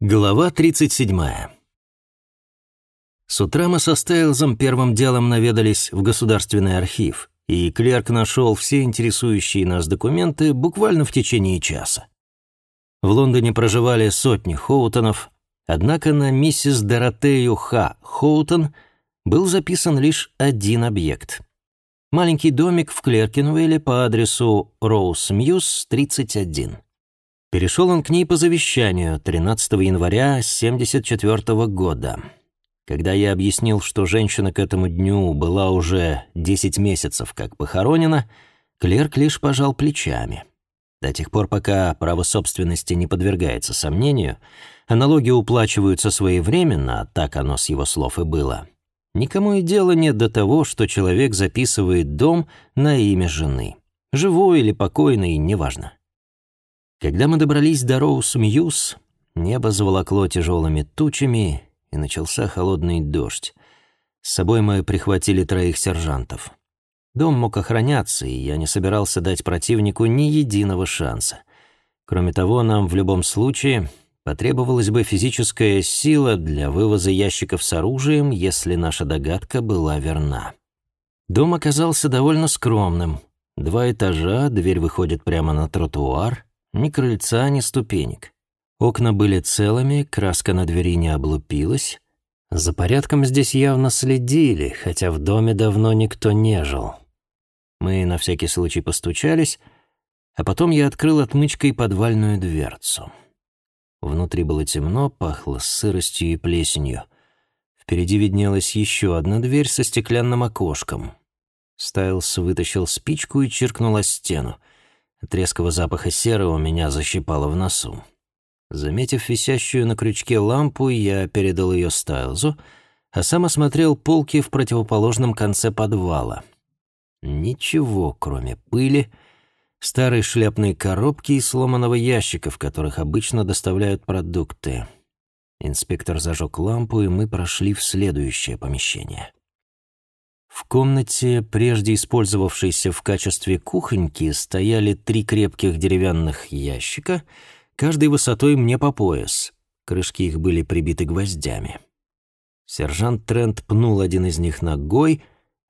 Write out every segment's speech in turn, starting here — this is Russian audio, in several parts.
Глава 37. С утра мы со Стайлзом первым делом наведались в Государственный архив, и клерк нашел все интересующие нас документы буквально в течение часа. В Лондоне проживали сотни Хоутонов, однако на миссис Доротею Х. Хоутон был записан лишь один объект. Маленький домик в Клеркинвейле по адресу Роуз Мьюз, 31. Перешел он к ней по завещанию 13 января 1974 года. Когда я объяснил, что женщина к этому дню была уже 10 месяцев как похоронена, клерк лишь пожал плечами. До тех пор, пока право собственности не подвергается сомнению, а налоги уплачиваются своевременно, а так оно с его слов и было. Никому и дела нет до того, что человек записывает дом на имя жены. Живой или покойный, неважно. Когда мы добрались до Роуз-Мьюз, небо заволокло тяжелыми тучами, и начался холодный дождь. С собой мы прихватили троих сержантов. Дом мог охраняться, и я не собирался дать противнику ни единого шанса. Кроме того, нам в любом случае потребовалась бы физическая сила для вывоза ящиков с оружием, если наша догадка была верна. Дом оказался довольно скромным. Два этажа, дверь выходит прямо на тротуар, ни крыльца, ни ступенек. Окна были целыми, краска на двери не облупилась. За порядком здесь явно следили, хотя в доме давно никто не жил. Мы на всякий случай постучались, а потом я открыл отмычкой подвальную дверцу. Внутри было темно, пахло сыростью и плесенью. Впереди виднелась еще одна дверь со стеклянным окошком. Стайлс вытащил спичку и чиркнул о стену — от резкого запаха серы у меня защипало в носу. Заметив висящую на крючке лампу, я передал ее Стайлзу, а сам осмотрел полки в противоположном конце подвала. Ничего, кроме пыли, старой шляпной коробки и сломанного ящика, в которых обычно доставляют продукты. Инспектор зажег лампу, и мы прошли в следующее помещение. В комнате, прежде использовавшейся в качестве кухоньки, стояли три крепких деревянных ящика, каждый высотой мне по пояс. Крышки их были прибиты гвоздями. Сержант Трент пнул один из них ногой,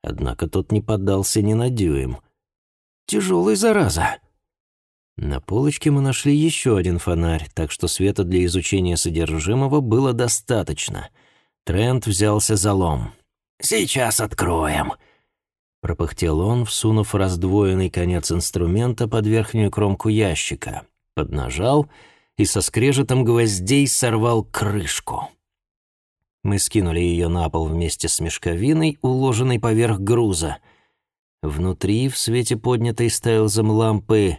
однако тот не поддался ни на дюйм. «Тяжелый, зараза!» На полочке мы нашли еще один фонарь, так что света для изучения содержимого было достаточно. Трент взялся за лом. «Сейчас откроем», — пропыхтел он, всунув раздвоенный конец инструмента под верхнюю кромку ящика, поднажал и со скрежетом гвоздей сорвал крышку. Мы скинули ее на пол вместе с мешковиной, уложенной поверх груза. Внутри, в свете поднятой стайлзом лампы,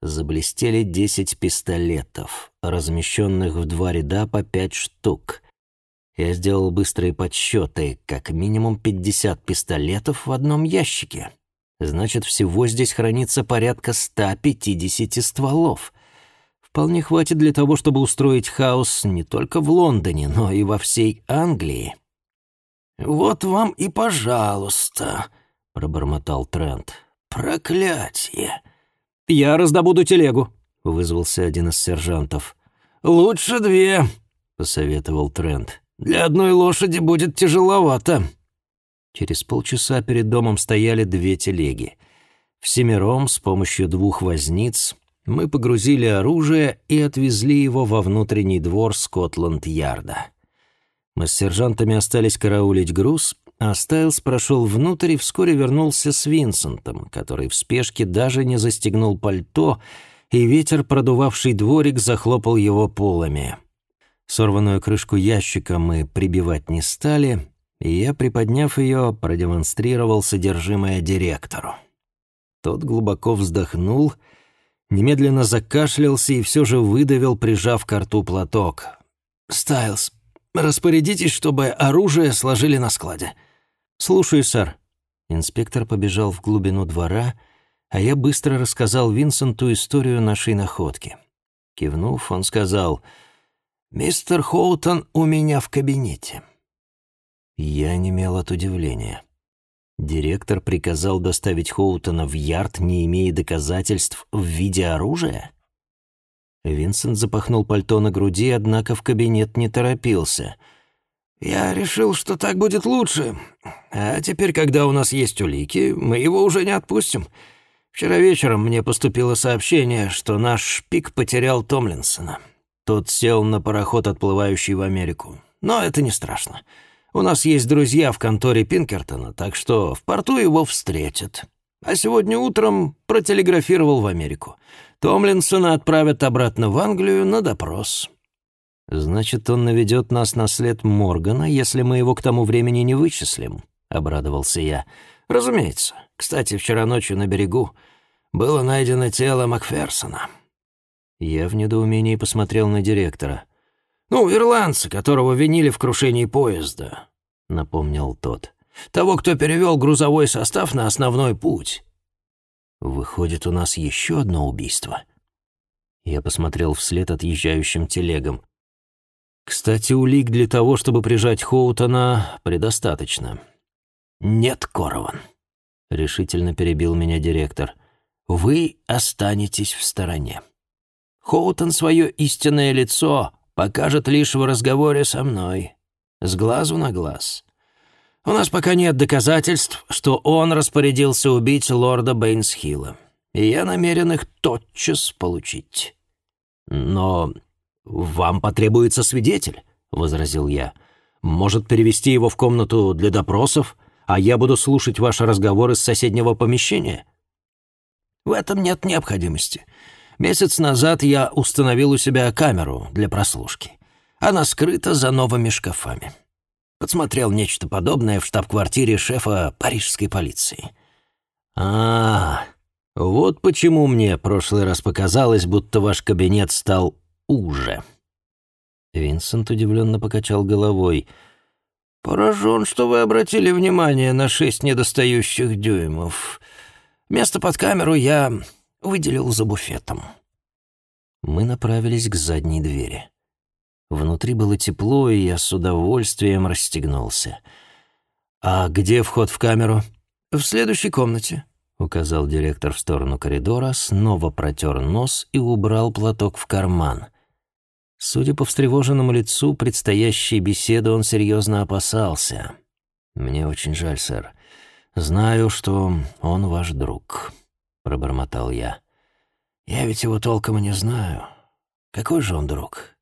заблестели десять пистолетов, размещенных в два ряда по пять штук. Я сделал быстрые подсчеты, как минимум 50 пистолетов в одном ящике. Значит, всего здесь хранится порядка 150 стволов. Вполне хватит для того, чтобы устроить хаос не только в Лондоне, но и во всей Англии. «Вот вам и пожалуйста», — пробормотал Трент. «Проклятие!» «Я раздобуду телегу», — вызвался один из сержантов. «Лучше две», — посоветовал Трент. Для одной лошади будет тяжеловато». Через полчаса перед домом стояли две телеги. Всемиром с помощью двух возниц мы погрузили оружие и отвезли его во внутренний двор Скотланд-Ярда. Мы с сержантами остались караулить груз, а Стайлс прошел внутрь и вскоре вернулся с Винсентом, который в спешке даже не застегнул пальто, и ветер, продувавший дворик, захлопал его полами. Сорванную крышку ящика мы прибивать не стали, и я, приподняв ее, продемонстрировал содержимое директору. Тот глубоко вздохнул, немедленно закашлялся и все же выдавил, прижав к рту платок. «Стайлз, распорядитесь, чтобы оружие сложили на складе». «Слушаю, сэр». Инспектор побежал в глубину двора, а я быстро рассказал Винсенту историю нашей находки. Кивнув, он сказал — «Мистер Хоутон у меня в кабинете». Я немел от удивления. Директор приказал доставить Хоутона в ярд, не имея доказательств в виде оружия? Винсент запахнул пальто на груди, однако в кабинет не торопился. «Я решил, что так будет лучше. А теперь, когда у нас есть улики, мы его уже не отпустим. Вчера вечером мне поступило сообщение, что наш шпик потерял Томлинсона. Тот сел на пароход, отплывающий в Америку. Но это не страшно. У нас есть друзья в конторе Пинкертона, так что в порту его встретят. А сегодня утром протелеграфировал в Америку. Томлинсона отправят обратно в Англию на допрос. «Значит, он наведет нас на след Моргана, если мы его к тому времени не вычислим», — обрадовался я. «Разумеется. Кстати, вчера ночью на берегу было найдено тело Макферсона». Я в недоумении посмотрел на директора. «Ну, ирландца, которого винили в крушении поезда», — напомнил тот. «Того, кто перевел грузовой состав на основной путь». Выходит, у нас еще одно убийство. Я посмотрел вслед отъезжающим телегам. Кстати, улик для того, чтобы прижать Хоутона, предостаточно. «Нет, Корован», — решительно перебил меня директор. «Вы останетесь в стороне. Хоутон свое истинное лицо покажет лишь в разговоре со мной, с глазу на глаз. У нас пока нет доказательств, что он распорядился убить лорда Бейнсхилла, и я намерен их тотчас получить. Но вам потребуется свидетель, возразил я. Может перевести его в комнату для допросов, а я буду слушать ваши разговоры с соседнего помещения. В этом нет необходимости. Месяц назад я установил у себя камеру для прослушки. Она скрыта за новыми шкафами. Подсмотрел нечто подобное в штаб-квартире шефа парижской полиции. А, вот почему мне прошлый раз показалось, будто ваш кабинет стал уже. Винсент удивленно покачал головой. «Поражен, что вы обратили внимание на шесть недостающих дюймов. Место под камеру я выделил за буфетом». Мы направились к задней двери. Внутри было тепло, и я с удовольствием расстегнулся. «А где вход в камеру?» «В следующей комнате», — указал директор в сторону коридора, снова протер нос и убрал платок в карман. Судя по встревоженному лицу предстоящей беседы, он серьезно опасался. «Мне очень жаль, сэр. Знаю, что он ваш друг», — пробормотал я. «Я ведь его толком и не знаю. Какой же он друг?»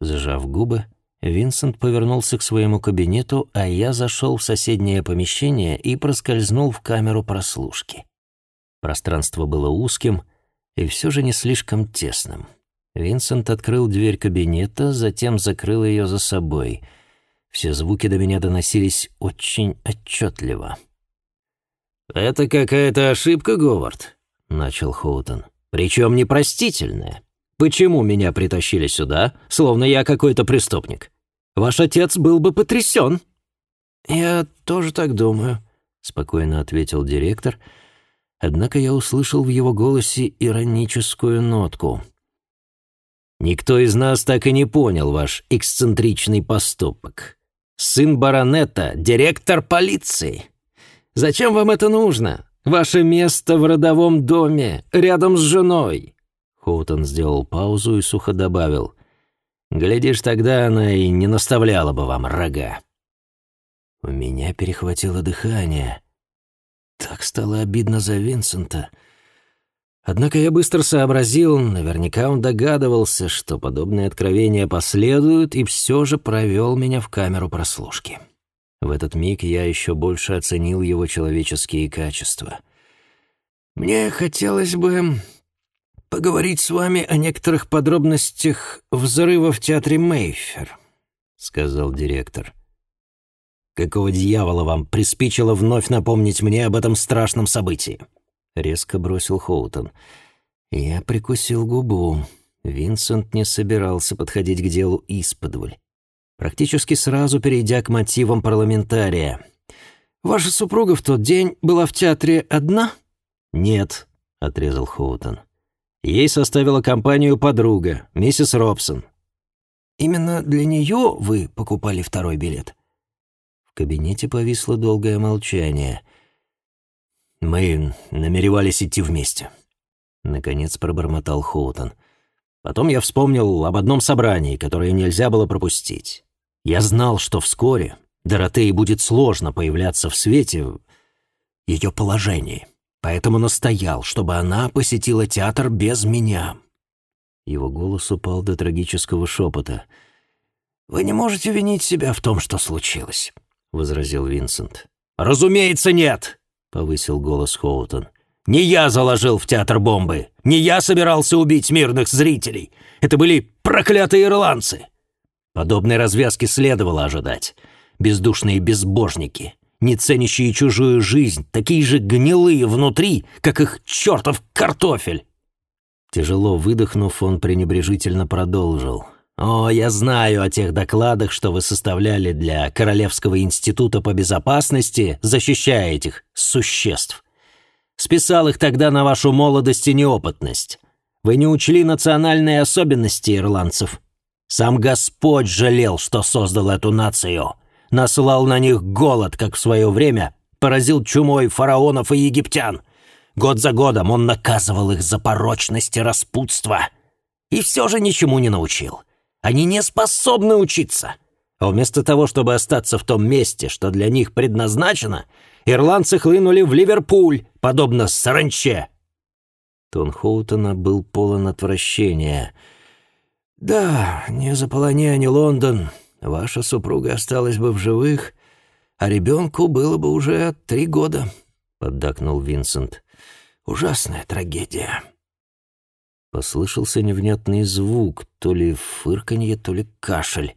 Сжав губы, Винсент повернулся к своему кабинету, а я зашел в соседнее помещение и проскользнул в камеру прослушки. Пространство было узким и все же не слишком тесным. Винсент открыл дверь кабинета, затем закрыл ее за собой. Все звуки до меня доносились очень отчетливо. «Это какая-то ошибка, Говард», — начал Хоутон. «Причем непростительная. Почему меня притащили сюда, словно я какой-то преступник? Ваш отец был бы потрясен». «Я тоже так думаю», — спокойно ответил директор, однако я услышал в его голосе ироническую нотку. «Никто из нас так и не понял ваш эксцентричный поступок. Сын баронета — директор полиции. Зачем вам это нужно? Ваше место в родовом доме, рядом с женой. Хоутон сделал паузу и сухо добавил. «Глядишь, тогда она и не наставляла бы вам рога». У меня перехватило дыхание. Так стало обидно за Винсента. Однако я быстро сообразил, наверняка он догадывался, что подобные откровения последуют, и все же провел меня в камеру прослушки. В этот миг я еще больше оценил его человеческие качества. «Мне хотелось бы поговорить с вами о некоторых подробностях взрыва в театре Мейфер», — сказал директор. «Какого дьявола вам приспичило вновь напомнить мне об этом страшном событии?» — резко бросил Хоутон. Я прикусил губу. Винсент не собирался подходить к делу исподволь. Практически сразу перейдя к мотивам парламентария. «Ваша супруга в тот день была в театре одна?» «Нет», — отрезал Хоутон. Ей составила компанию подруга, миссис Робсон. «Именно для нее вы покупали второй билет?» В кабинете повисло долгое молчание. «Мы намеревались идти вместе», — наконец пробормотал Хоутон. Потом я вспомнил об одном собрании, которое нельзя было пропустить. Я знал, что вскоре Доротее будет сложно появляться в свете ее положении, поэтому настоял, чтобы она посетила театр без меня. Его голос упал до трагического шепота. «Вы не можете винить себя в том, что случилось», — возразил Винсент. «Разумеется, нет!» — повысил голос Хоутон. «Не я заложил в театр бомбы! Не я собирался убить мирных зрителей! Это были проклятые ирландцы!» Подобной развязки следовало ожидать. Бездушные безбожники, не ценящие чужую жизнь, такие же гнилые внутри, как их чертов картофель. Тяжело выдохнув, он пренебрежительно продолжил. «О, я знаю о тех докладах, что вы составляли для Королевского института по безопасности, защищая этих существ. Списал их тогда на вашу молодость и неопытность. Вы не учли национальные особенности ирландцев. Сам Господь жалел, что создал эту нацию. Наслал на них голод, как в свое время поразил чумой фараонов и египтян. Год за годом он наказывал их за порочность и распутство. И все же ничему не научил. Они не способны учиться. А вместо того, чтобы остаться в том месте, что для них предназначено, ирландцы хлынули в Ливерпуль, подобно саранче. Тон Хоутона был полон отвращения. «Да, не заполоняя не Лондон, ваша супруга осталась бы в живых, а ребенку было бы уже три года», — поддакнул Винсент. Ужасная трагедия. Послышался невнятный звук, то ли фырканье, то ли кашель.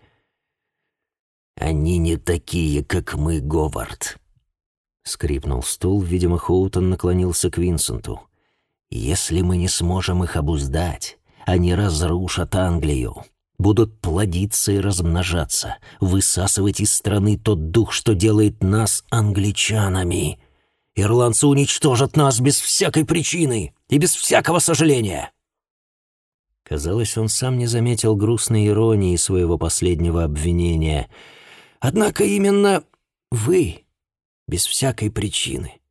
«Они не такие, как мы, Говард», — скрипнул стул. Видимо, Хоутон наклонился к Винсенту. «Если мы не сможем их обуздать, они разрушат Англию, будут плодиться и размножаться, высасывать из страны тот дух, что делает нас англичанами. Ирландцы уничтожат нас без всякой причины и без всякого сожаления!» Казалось, он сам не заметил грустной иронии своего последнего обвинения. «Однако именно вы, без всякой причины,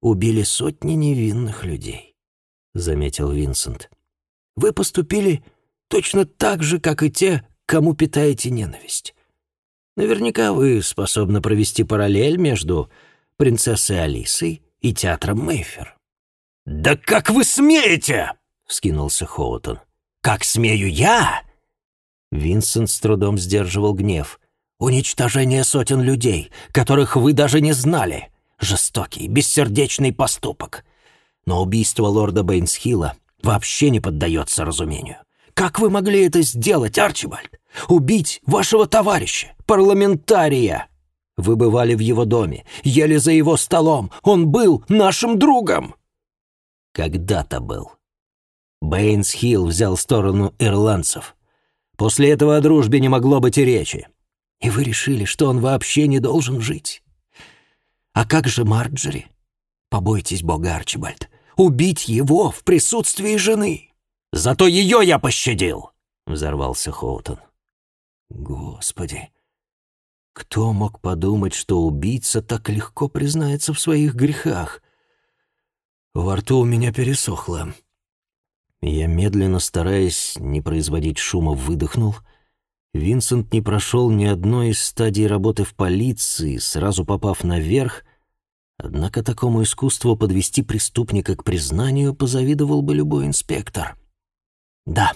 убили сотни невинных людей», — заметил Винсент. «Вы поступили точно так же, как и те, кому питаете ненависть. Наверняка вы способны провести параллель между принцессой Алисой и театром Мейфер. «Да как вы смеете?» — вскинулся Хоутон. «Как смею я?» Винсент с трудом сдерживал гнев. «Уничтожение сотен людей, которых вы даже не знали. Жестокий, бессердечный поступок. Но убийство лорда Бейнсхилла вообще не поддается разумению. Как вы могли это сделать, Арчибальд? Убить вашего товарища, парламентария?» Вы бывали в его доме, ели за его столом. Он был нашим другом!» «Когда-то был». Бэйнс Хилл взял сторону ирландцев. После этого о дружбе не могло быть и речи. И вы решили, что он вообще не должен жить? А как же Марджери? Побойтесь бога, Арчибальд. Убить его в присутствии жены. Зато ее я пощадил, — взорвался Хоутон. Господи, кто мог подумать, что убийца так легко признается в своих грехах? Во рту у меня пересохло. Я медленно, стараясь не производить шума, выдохнул. Винсент не прошел ни одной из стадий работы в полиции, сразу попав наверх, однако такому искусству подвести преступника к признанию позавидовал бы любой инспектор. «Да,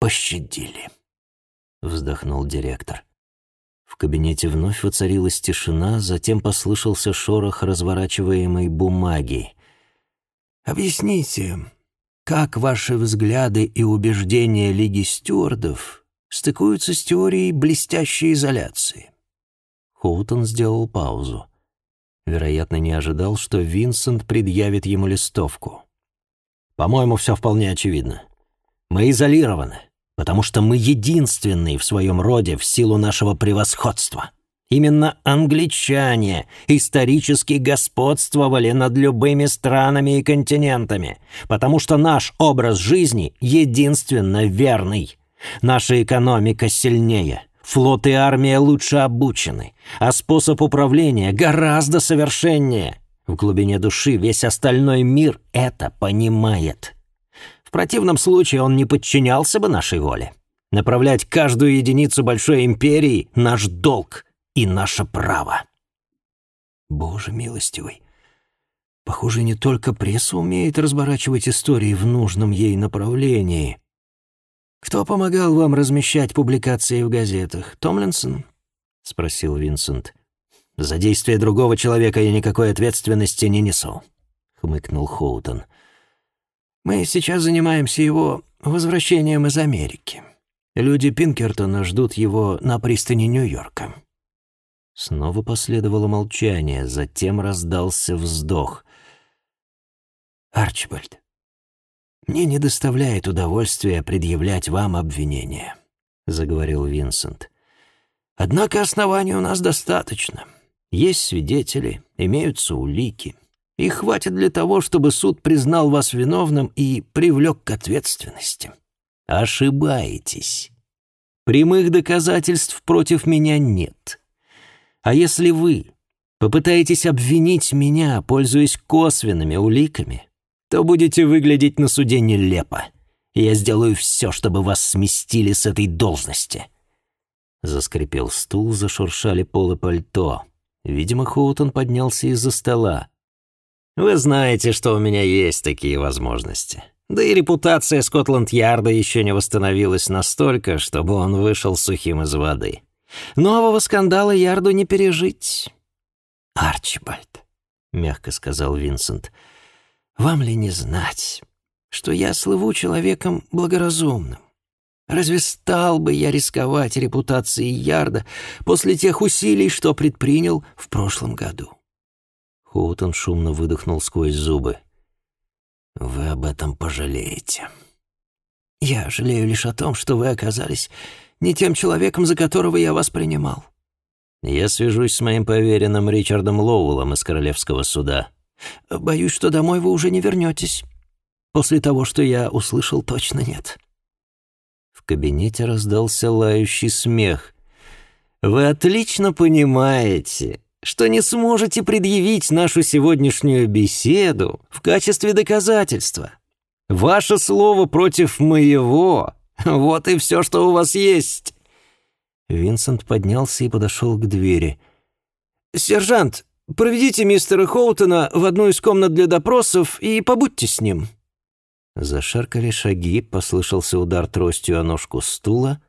пощадили», — вздохнул директор. В кабинете вновь воцарилась тишина, затем послышался шорох разворачиваемой бумаги. «Объясните, как ваши взгляды и убеждения Лиги стюардов стыкуются с теорией блестящей изоляции?» Хоутон сделал паузу. Вероятно, не ожидал, что Винсент предъявит ему листовку. «По-моему, все вполне очевидно. Мы изолированы потому что мы единственные в своем роде в силу нашего превосходства. Именно англичане исторически господствовали над любыми странами и континентами, потому что наш образ жизни единственно верный. Наша экономика сильнее, флот и армия лучше обучены, а способ управления гораздо совершеннее. В глубине души весь остальной мир это понимает. В противном случае он не подчинялся бы нашей воле. Направлять каждую единицу большой империи — наш долг и наше право. Боже милостивый. Похоже, не только пресса умеет разворачивать истории в нужном ей направлении. Кто помогал вам размещать публикации в газетах? Томлинсон? спросил Винсент. За действия другого человека я никакой ответственности не несу, хмыкнул Хоутон. Мы сейчас занимаемся его возвращением из Америки. Люди Пинкертона ждут его на пристани Нью-Йорка. Снова последовало молчание, затем раздался вздох. «Арчибальд, мне не доставляет удовольствия предъявлять вам обвинения», — заговорил Винсент. «Однако оснований у нас достаточно. Есть свидетели, имеются улики. И хватит для того, чтобы суд признал вас виновным и привлек к ответственности». Ошибаетесь. Прямых доказательств против меня нет. А если вы попытаетесь обвинить меня, пользуясь косвенными уликами, то будете выглядеть на суде нелепо. Я сделаю все, чтобы вас сместили с этой должности». Заскрипел стул, зашуршали полы пальто. Видимо, Хоутон поднялся из-за стола. «Вы знаете, что у меня есть такие возможности. Да и репутация Скотланд-Ярда еще не восстановилась настолько, чтобы он вышел сухим из воды. Нового скандала Ярду не пережить. «Арчибальд», — мягко сказал Винсент, — «вам ли не знать, что я слыву человеком благоразумным? Разве стал бы я рисковать репутацией Ярда после тех усилий, что предпринял в прошлом году?» Хоутон шумно выдохнул сквозь зубы. Вы об этом пожалеете. Я жалею лишь о том, что вы оказались не тем человеком, за которого я вас принимал. Я свяжусь с моим поверенным Ричардом Лоуэллом из Королевского суда. Боюсь, что домой вы уже не вернетесь. После того, что я услышал, точно нет. В кабинете раздался лающий смех. Вы отлично понимаете, что не сможете предъявить нашу сегодняшнюю беседу в качестве доказательства. Ваше слово против моего. Вот и все, что у вас есть». Винсент поднялся и подошел к двери. «Сержант, проведите мистера Хоутона в одну из комнат для допросов и побудьте с ним». Зашаркали шаги, послышался удар тростью о ножку стула,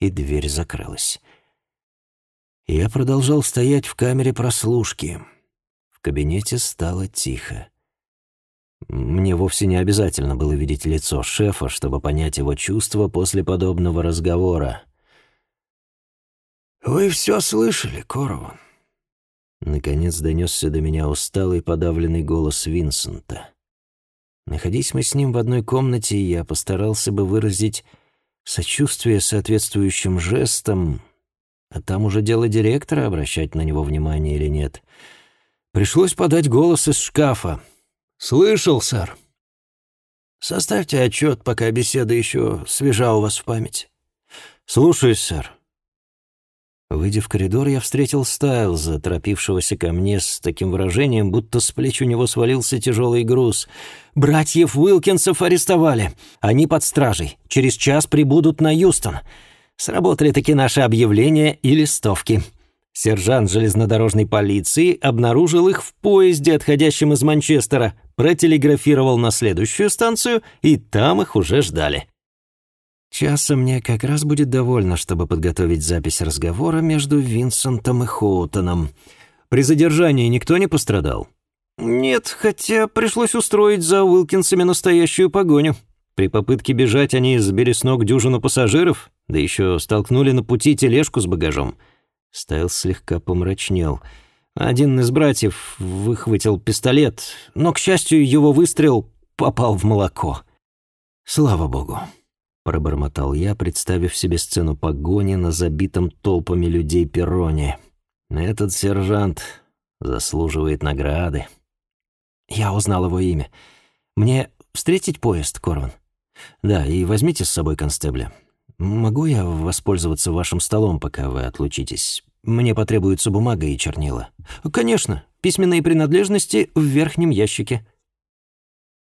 и дверь закрылась. Я продолжал стоять в камере прослушки. В кабинете стало тихо. Мне вовсе не обязательно было видеть лицо шефа, чтобы понять его чувства после подобного разговора. «Вы все слышали, Корован?» Наконец донесся до меня усталый подавленный голос Винсента. Находясь мы с ним в одной комнате, я постарался бы выразить сочувствие соответствующим жестом, а там уже дело директора, обращать на него внимание или нет. Пришлось подать голос из шкафа. «Слышал, сэр». «Составьте отчет, пока беседа еще свежа у вас в памяти». «Слушаюсь, сэр». Выйдя в коридор, я встретил Стайлза, торопившегося ко мне с таким выражением, будто с плеч у него свалился тяжелый груз. «Братьев Уилкинсов арестовали. Они под стражей. Через час прибудут на Юстон. Сработали таки наши объявления и листовки. Сержант железнодорожной полиции обнаружил их в поезде, отходящем из Манчестера, протелеграфировал на следующую станцию, и там их уже ждали. Часа мне как раз будет довольно, чтобы подготовить запись разговора между Винсентом и Хоутоном. При задержании никто не пострадал? Нет, хотя пришлось устроить за Уилкинсами настоящую погоню. При попытке бежать они сбили с ног дюжину пассажиров, да еще столкнули на пути тележку с багажом. Стайлс слегка помрачнел. Один из братьев выхватил пистолет, но, к счастью, его выстрел попал в молоко. «Слава богу», — пробормотал я, представив себе сцену погони на забитом толпами людей перроне. «Этот сержант заслуживает награды». Я узнал его имя. «Мне встретить поезд, Корван?» «Да, и возьмите с собой констебля. Могу я воспользоваться вашим столом, пока вы отлучитесь? Мне потребуется бумага и чернила». «Конечно. Письменные принадлежности в верхнем ящике».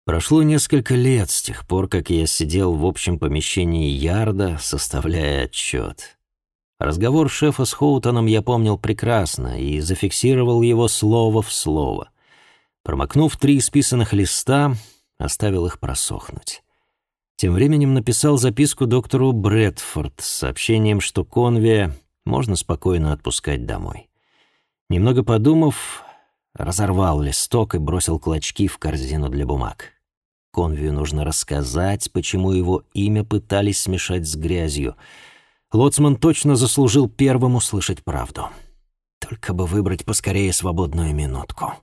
Прошло несколько лет с тех пор, как я сидел в общем помещении Ярда, составляя отчет. Разговор шефа с Хоутоном я помнил прекрасно и зафиксировал его слово в слово. Промокнув три исписанных листа, оставил их просохнуть. Тем временем написал записку доктору Брэдфорд с сообщением, что Конвия можно спокойно отпускать домой. Немного подумав, разорвал листок и бросил клочки в корзину для бумаг. Конвию нужно рассказать, почему его имя пытались смешать с грязью. Лоцман точно заслужил первым услышать правду. Только бы выбрать поскорее свободную минутку.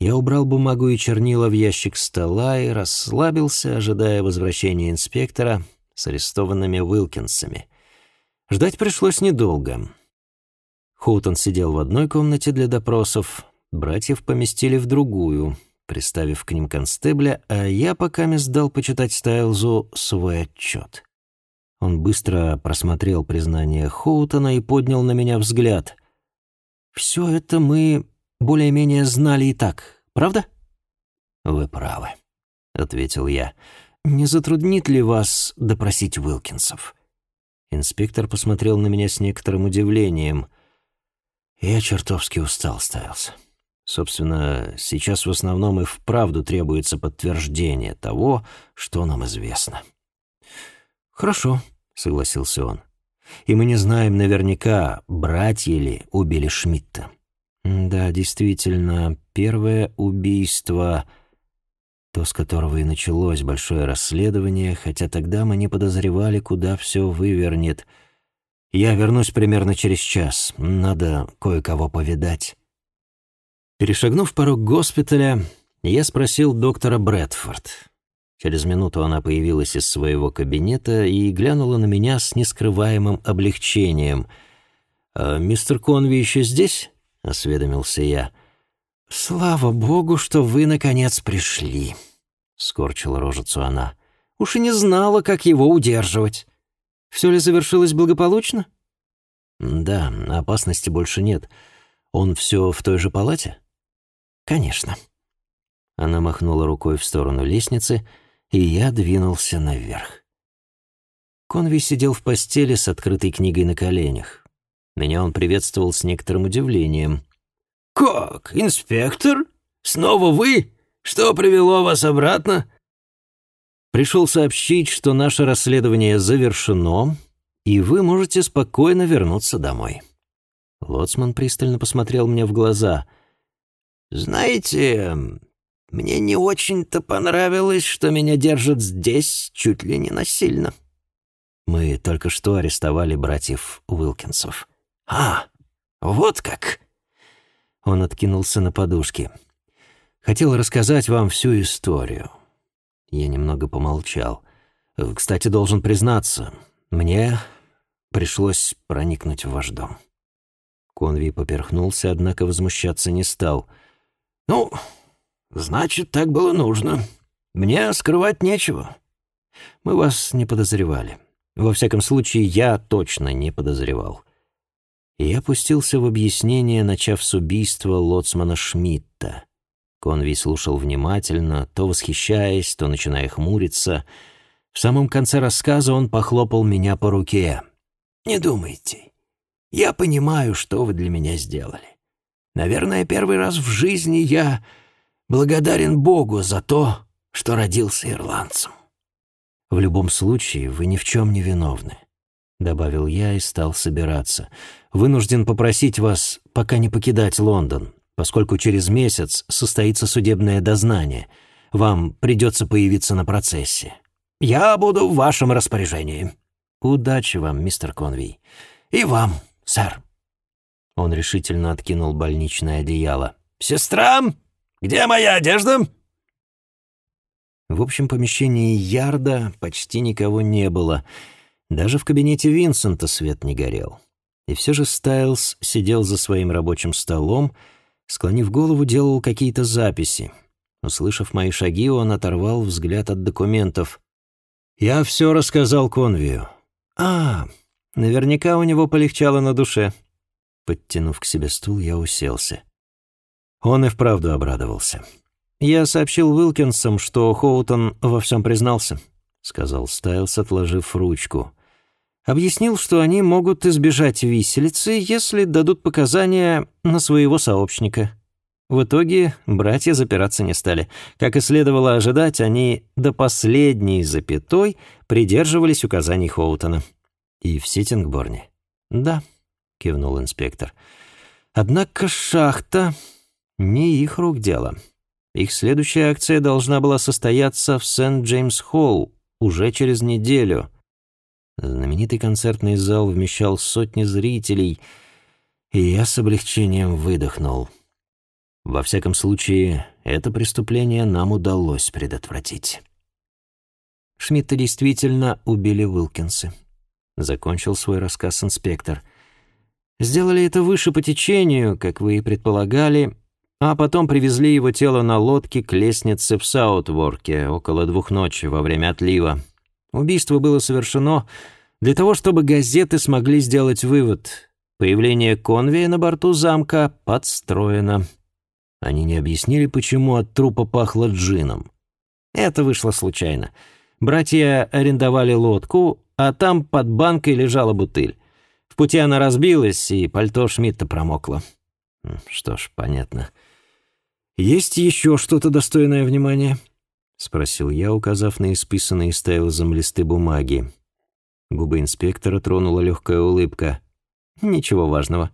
Я убрал бумагу и чернила в ящик стола и расслабился, ожидая возвращения инспектора с арестованными Уилкинсами. Ждать пришлось недолго. Хоутон сидел в одной комнате для допросов, братьев поместили в другую — приставив к ним констебля, а я пока не сдал почитать Стайлзу свой отчет. Он быстро просмотрел признание Хоутона и поднял на меня взгляд. «Все это мы более-менее знали и так, правда?» «Вы правы», — ответил я. «Не затруднит ли вас допросить Уилкинсов?» Инспектор посмотрел на меня с некоторым удивлением. Я чертовски устал, Стайлз. Собственно, сейчас в основном и вправду требуется подтверждение того, что нам известно. «Хорошо», — согласился он. «И мы не знаем наверняка, братья ли убили Шмидта». «Да, действительно, первое убийство...» то, с которого и началось большое расследование, хотя тогда мы не подозревали, куда все вывернет. Я вернусь примерно через час. Надо кое-кого повидать. Перешагнув порог госпиталя, я спросил доктора Брэдфорд. Через минуту она появилась из своего кабинета и глянула на меня с нескрываемым облегчением. «А «Мистер Конви еще здесь?» — осведомился я. «Слава богу, что вы, наконец, пришли», — скорчила рожицу она. «Уж и не знала, как его удерживать. Все ли завершилось благополучно?» «Да, опасности больше нет. Он все в той же палате?» «Конечно». Она махнула рукой в сторону лестницы, и я двинулся наверх. Конви сидел в постели с открытой книгой на коленях. Меня он приветствовал с некоторым удивлением. «Как, инспектор? Снова вы? Что привело вас обратно?» «Пришел сообщить, что наше расследование завершено, и вы можете спокойно вернуться домой». Лоцман пристально посмотрел мне в глаза — «Знаете, мне не очень-то понравилось, что меня держат здесь чуть ли не насильно». «Мы только что арестовали братьев Уилкинсов». «А, вот как!» Он откинулся на подушки. «Хотел рассказать вам всю историю». Я немного помолчал. «Кстати, должен признаться, мне пришлось проникнуть в ваш дом». Конви поперхнулся, однако возмущаться не стал — «Ну, значит, так было нужно. Мне скрывать нечего». «Мы вас не подозревали. Во всяком случае, я точно не подозревал». Я опустился в объяснение, начав с убийства лоцмана Шмидта. Конви слушал внимательно, то восхищаясь, то начиная хмуриться. В самом конце рассказа он похлопал меня по руке. «Не думайте. Я понимаю, что вы для меня сделали. Наверное, первый раз в жизни я благодарен Богу за то, что родился ирландцем. В любом случае, вы ни в чем не виновны, добавил я и стал собираться. Вынужден попросить вас пока не покидать Лондон, поскольку через месяц состоится судебное дознание. Вам придется появиться на процессе. Я буду в вашем распоряжении. Удачи вам, мистер Конвей. И вам, сэр. Он решительно откинул больничное одеяло. «Сестра, где моя одежда?» В общем помещении ярда почти никого не было. Даже в кабинете Винсента свет не горел. И все же Стайлз сидел за своим рабочим столом, склонив голову, делал какие-то записи. Услышав мои шаги, он оторвал взгляд от документов. «Я все рассказал Конвию». «А, наверняка у него полегчало на душе», Подтянув к себе стул, я уселся. Он и вправду обрадовался. «Я сообщил Уилкинсам, что Хоутон во всем признался», — сказал Стайлс, отложив ручку. «Объяснил, что они могут избежать виселицы, если дадут показания на своего сообщника». В итоге братья запираться не стали. Как и следовало ожидать, они до последней запятой придерживались указаний Хоутона. «И в Ситингборне?» «Да», — кивнул инспектор. «Однако шахта не их рук дело». Их следующая акция должна была состояться в Сент-Джеймс-Холл уже через неделю. Знаменитый концертный зал вмещал сотни зрителей, и я с облегчением выдохнул. Во всяком случае, это преступление нам удалось предотвратить. Шмидта действительно убили Уилкинсы. Закончил свой рассказ инспектор. Сделали это выше по течению, как вы и предполагали, а потом привезли его тело на лодке к лестнице в Саутворке около двух ночи во время отлива. Убийство было совершено для того, чтобы газеты смогли сделать вывод. Появление конвея на борту замка подстроено. Они не объяснили, почему от трупа пахло джином. Это вышло случайно. Братья арендовали лодку, а там под банкой лежала бутыль. В пути она разбилась, и пальто Шмидта промокло. Что ж, понятно. «Есть еще что-то достойное внимания?» — спросил я, указав на исписанные Стайлзом листы бумаги. Губы инспектора тронула легкая улыбка. «Ничего важного.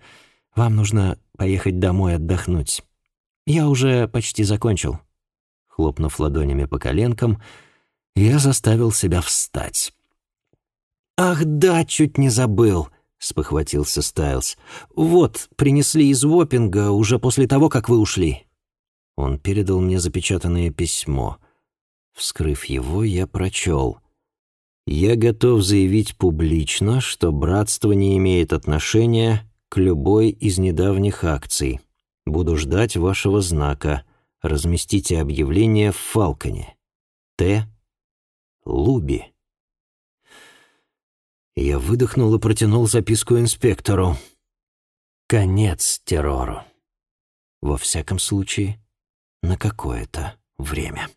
Вам нужно поехать домой отдохнуть. Я уже почти закончил». Хлопнув ладонями по коленкам, я заставил себя встать. «Ах да, чуть не забыл», — спохватился Стайлз. «Вот, принесли из Вопинга уже после того, как вы ушли». Он передал мне запечатанное письмо. Вскрыв его, я прочел. «Я готов заявить публично, что братство не имеет отношения к любой из недавних акций. Буду ждать вашего знака. Разместите объявление в Фалконе. Т. Луби». Я выдохнул и протянул записку инспектору. Конец террору. Во всяком случае, на какое-то время.